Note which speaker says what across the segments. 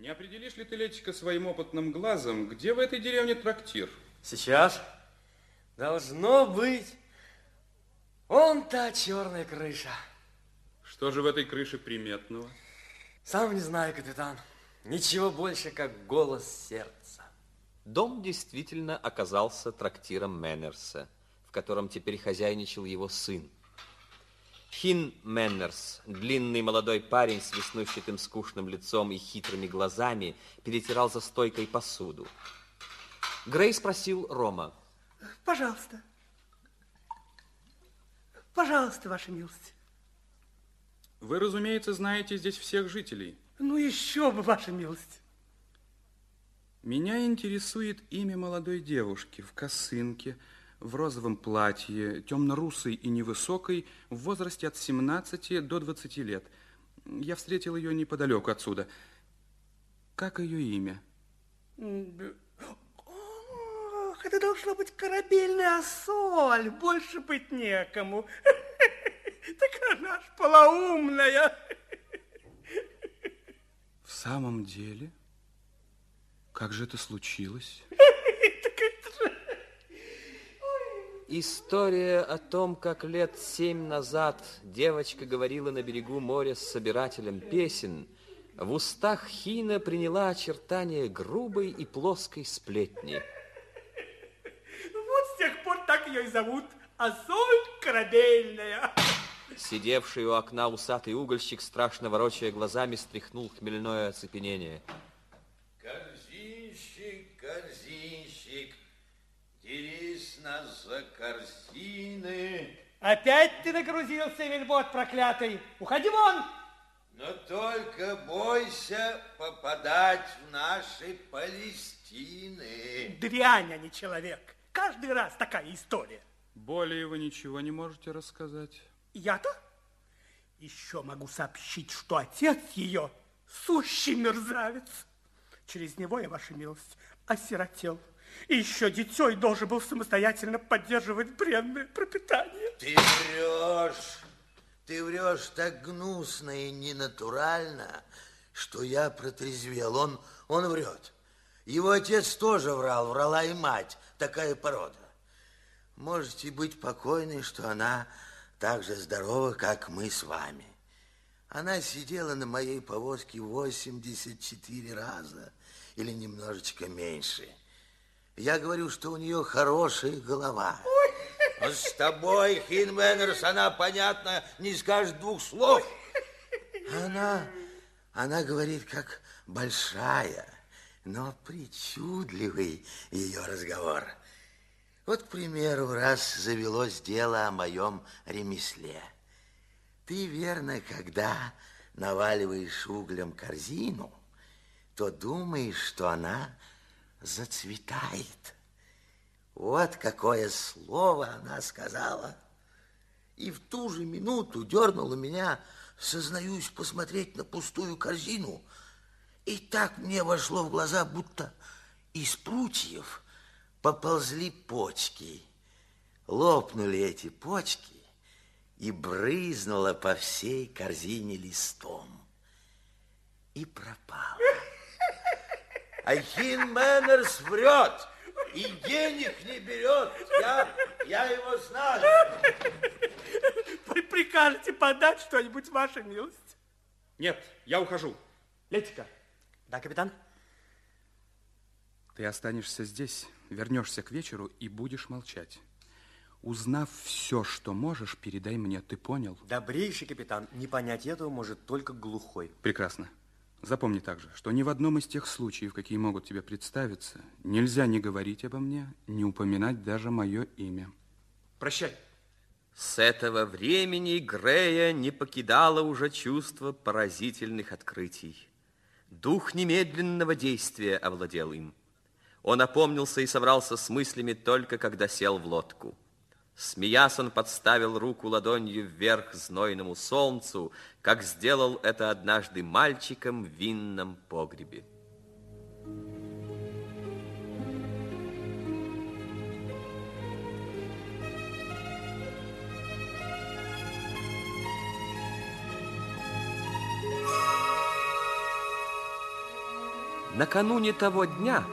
Speaker 1: Не определишь ли ты, Летика, своим опытным глазом, где в этой деревне трактир?
Speaker 2: Сейчас. Должно быть. Вон та черная крыша.
Speaker 1: Что же в этой крыше приметного?
Speaker 2: Сам не знаю, капитан. Ничего больше, как голос сердца.
Speaker 3: Дом действительно оказался трактиром Мэннерса, в котором теперь хозяйничал его сын. Хин Мэннерс, длинный молодой парень с веснущатым скучным лицом и хитрыми глазами, перетирал за стойкой посуду. Грей спросил Рома.
Speaker 4: Пожалуйста. Пожалуйста, ваша милость.
Speaker 1: Вы, разумеется, знаете здесь всех жителей.
Speaker 4: Ну, еще бы, ваша милость.
Speaker 1: Меня интересует имя молодой девушки в косынке, в розовом платье, темно-русой и невысокой, в возрасте от 17 до 20 лет. Я встретил ее неподалеку отсюда. Как ее имя?
Speaker 4: Ох, это должно быть корабельная соль. Больше быть некому. Так она ж полоумная.
Speaker 1: В самом деле? Как же это случилось?
Speaker 3: История о том, как лет семь назад девочка говорила на берегу моря с собирателем песен, в устах Хина приняла очертания грубой и плоской сплетни.
Speaker 4: Вот с тех пор так ее и зовут. А соль корабельная.
Speaker 3: Сидевший у окна усатый угольщик, страшно ворочая глазами, стряхнул хмельное оцепенение.
Speaker 5: За корзины.
Speaker 4: Опять ты нагрузился, вельбот проклятый. Уходи вон.
Speaker 5: Но только бойся попадать в наши Палестины.
Speaker 4: Дрянь, а не человек. Каждый раз такая история.
Speaker 1: Более вы ничего не можете рассказать?
Speaker 4: Я-то? Еще могу сообщить, что отец ее сущий мерзавец. Через него я, ваша милость, осиротел. И еще дитей должен был самостоятельно поддерживать бренное пропитание.
Speaker 5: Ты врешь. Ты врешь так гнусно и ненатурально, что я протрезвел. Он, он врет. Его отец тоже врал, врала и мать. Такая порода. Можете быть покойны, что она так же здорова, как мы с вами. Она сидела на моей повозке 84 раза или немножечко меньше. Я говорю, что у нее хорошая голова. Но с тобой, Хинменнерс, она, понятно, не скажет двух слов. Она, она говорит, как большая, но причудливый ее разговор. Вот, к примеру, раз завелось дело о моем ремесле. Ты, верно, когда наваливаешь углем корзину, то думаешь, что она зацветает. Вот какое слово она сказала. И в ту же минуту дернула меня, сознаюсь, посмотреть на пустую корзину. И так мне вошло в глаза, будто из прутьев поползли почки. Лопнули эти почки, и брызнуло по всей корзине листом. И пропало. Айхин Мэннерс врет и денег не берет. Я, я его знаю.
Speaker 4: Вы прикажете подать что-нибудь, ваша милость?
Speaker 1: Нет, я ухожу.
Speaker 2: Летика. Да, капитан?
Speaker 1: Ты останешься здесь, вернешься к вечеру и будешь молчать. Узнав все, что можешь, передай мне. Ты понял?
Speaker 2: Добрейший капитан. Не понять этого может только глухой.
Speaker 1: Прекрасно. Запомни также, что ни в одном из тех случаев, какие могут тебе представиться, нельзя не говорить обо мне, не упоминать даже мое имя.
Speaker 2: Прощай.
Speaker 3: С этого времени Грея не покидало уже чувство поразительных открытий. Дух немедленного действия овладел им. Он опомнился и собрался с мыслями только когда сел в лодку. Смеясь, он подставил руку ладонью вверх знойному солнцу, как сделал это однажды мальчиком в винном погребе. Накануне того дня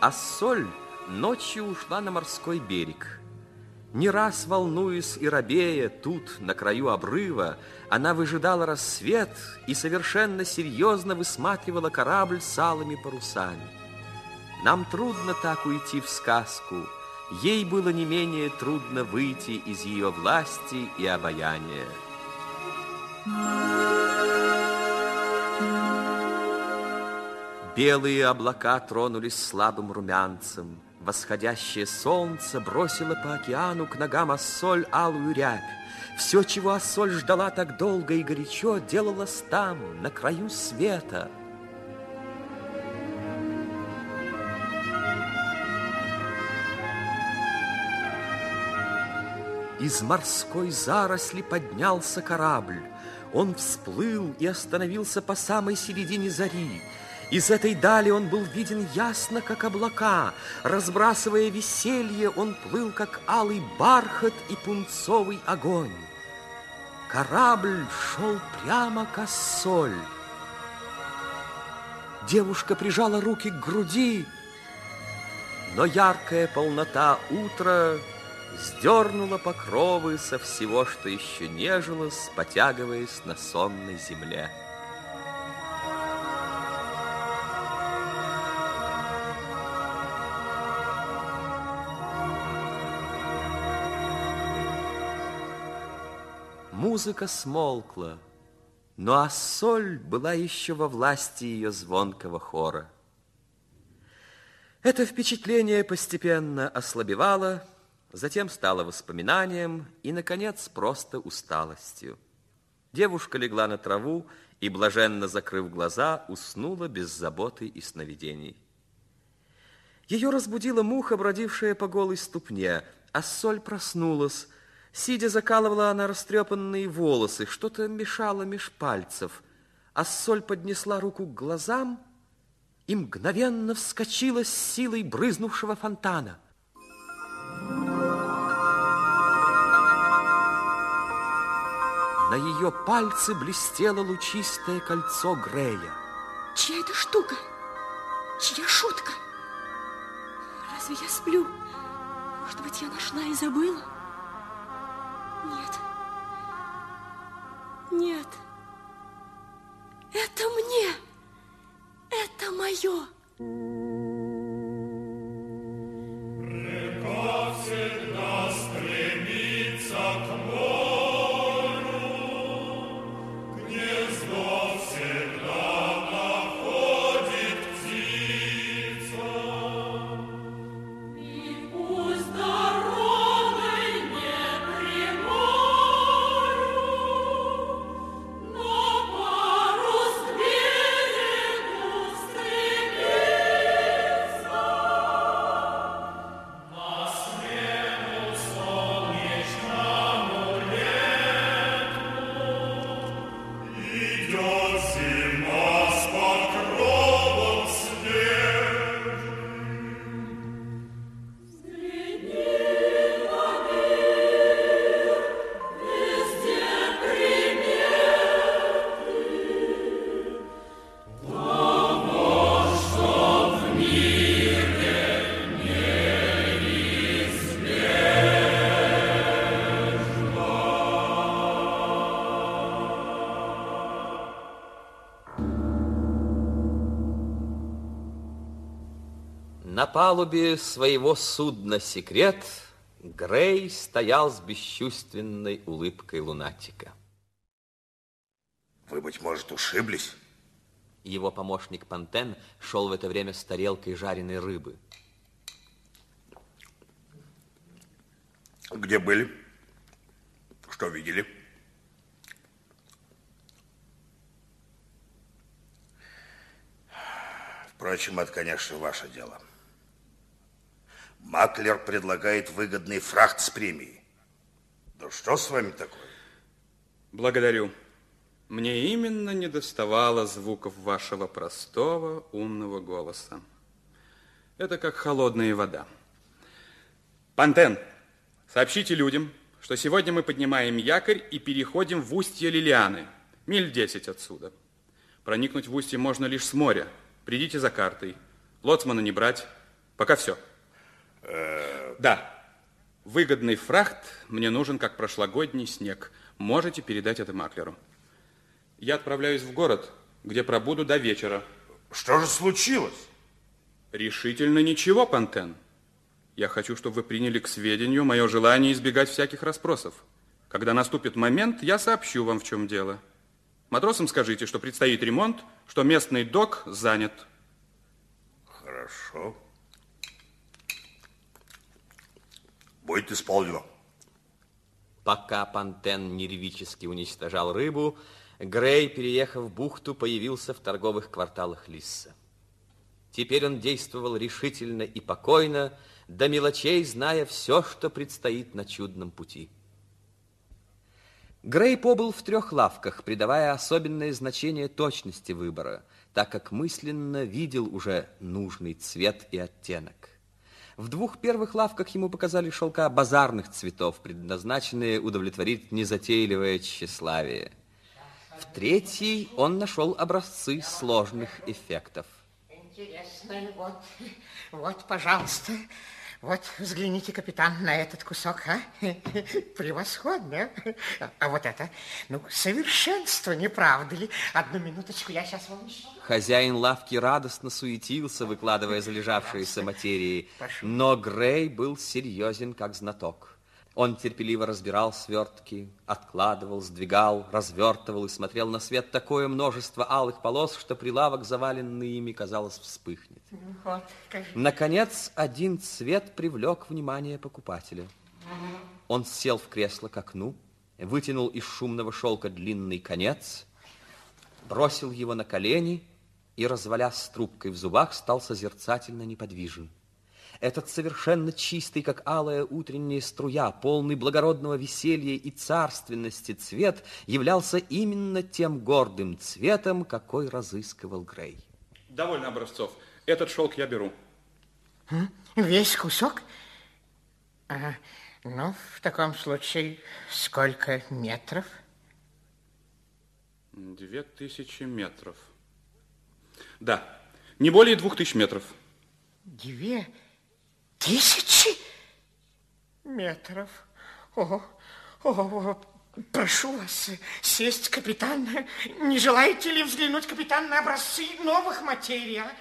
Speaker 3: Ассоль ночью ушла на морской берег. Не раз волнуясь и робея тут, на краю обрыва, она выжидала рассвет и совершенно серьезно высматривала корабль с алыми парусами. Нам трудно так уйти в сказку. Ей было не менее трудно выйти из ее власти и обаяния. Белые облака тронулись слабым румянцем. Восходящее солнце бросило по океану к ногам Ассоль алую рябь. Все, чего Ассоль ждала так долго и горячо, делалось там, на краю света. Из морской заросли поднялся корабль. Он всплыл и остановился по самой середине зари. Из этой дали он был виден ясно, как облака. Разбрасывая веселье, он плыл, как алый бархат и пунцовый огонь. Корабль шел прямо к Ассоль. Девушка прижала руки к груди, но яркая полнота утра сдернула покровы со всего, что еще нежилось, потягиваясь на сонной земле. Музыка смолкла, но Ассоль была еще во власти ее звонкого хора. Это впечатление постепенно ослабевало, затем стало воспоминанием и, наконец, просто усталостью. Девушка легла на траву и, блаженно закрыв глаза, уснула без заботы и сновидений. Ее разбудила муха, бродившая по голой ступне, а соль проснулась, Сидя, закалывала она растрепанные волосы, что-то мешало меж пальцев, а соль поднесла руку к глазам и мгновенно вскочила с силой брызнувшего фонтана. На ее пальце блестело лучистое кольцо Грея.
Speaker 6: Чья это штука? Чья шутка? Разве я сплю? Может быть, я нашла и забыла? Нет. Это мне. Это мое.
Speaker 3: На палубе своего судна «Секрет» Грей стоял с бесчувственной улыбкой лунатика.
Speaker 5: Вы, быть может, ушиблись?
Speaker 3: Его помощник Пантен шел в это время с тарелкой жареной рыбы.
Speaker 5: Где были? Что видели? Впрочем, это, конечно, ваше дело. Маклер предлагает выгодный фрахт с премией. Да что с вами такое?
Speaker 1: Благодарю. Мне именно не доставало звуков вашего простого, умного голоса. Это как холодная вода. Пантен, сообщите людям, что сегодня мы поднимаем якорь и переходим в устье Лилианы, миль 10 отсюда. Проникнуть в устье можно лишь с моря, Придите за картой. Лоцмана не брать. Пока все. Да. Выгодный фрахт мне нужен, как прошлогодний снег. Можете передать это маклеру. Я отправляюсь в город, где пробуду до вечера.
Speaker 7: Что же случилось?
Speaker 1: Решительно ничего, Пантен. Я хочу, чтобы вы приняли к сведению мое желание избегать всяких расспросов. Когда наступит момент, я сообщу вам, в чем дело. Матросам скажите, что предстоит ремонт, что местный док занят.
Speaker 7: Хорошо. Будет исполнено.
Speaker 3: Пока Пантен нервически уничтожал рыбу, Грей, переехав в бухту, появился в торговых кварталах Лисса. Теперь он действовал решительно и покойно, до мелочей зная все, что предстоит на чудном пути. Грей побыл в трех лавках, придавая особенное значение точности выбора, так как мысленно видел уже нужный цвет и оттенок. В двух первых лавках ему показали шелка базарных цветов, предназначенные удовлетворить незатейливое тщеславие. В третьей он нашел образцы сложных эффектов.
Speaker 8: Интересно, вот, вот, пожалуйста, вот взгляните, капитан, на этот кусок, а? Превосходно. А вот это, ну, совершенство, не правда ли? Одну минуточку, я сейчас вам еще...
Speaker 3: Хозяин лавки радостно суетился, выкладывая залежавшиеся материи, но Грей был серьезен, как знаток. Он терпеливо разбирал свертки, откладывал, сдвигал, развертывал и смотрел на свет такое множество алых полос, что прилавок, заваленный ими, казалось, вспыхнет.
Speaker 8: Вот.
Speaker 3: Наконец, один цвет привлек внимание покупателя. Он сел в кресло к окну, вытянул из шумного шелка длинный конец, бросил его на колени и, развалясь с трубкой в зубах, стал созерцательно неподвижен. Этот совершенно чистый, как алая утренняя струя, полный благородного веселья и царственности цвет являлся именно тем гордым цветом, какой разыскивал Грей.
Speaker 1: Довольно образцов. Этот шелк я беру.
Speaker 8: Весь кусок? А, ну, в таком случае, сколько метров?
Speaker 1: Две тысячи метров. Да, не более двух тысяч метров.
Speaker 8: Две тысячи метров. О, о, прошу вас сесть, капитан. Не желаете ли взглянуть, капитан, на образцы новых материй? а?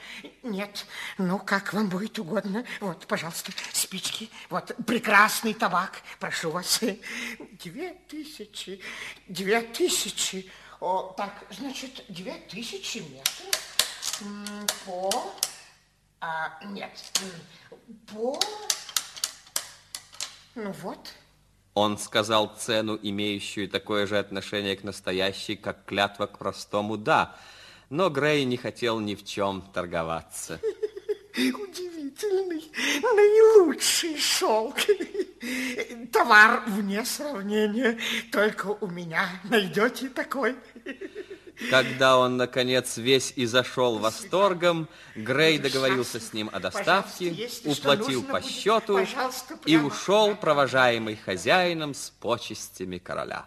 Speaker 8: Нет, ну, как вам будет угодно. Вот, пожалуйста, спички. Вот, прекрасный табак. Прошу вас. Две тысячи, две тысячи. О, так, значит, две тысячи метров по... А, нет, по... Ну вот,
Speaker 3: Он сказал цену, имеющую такое же отношение к настоящей, как клятва к простому «да». Но Грей не хотел ни в чем торговаться.
Speaker 8: удивительный, наилучший шелк. Товар вне сравнения. Только у меня найдете такой.
Speaker 3: Когда он, наконец, весь и зашел восторгом, Грей договорился с ним о доставке, уплатил по счету и ушел, провожаемый хозяином с почестями короля.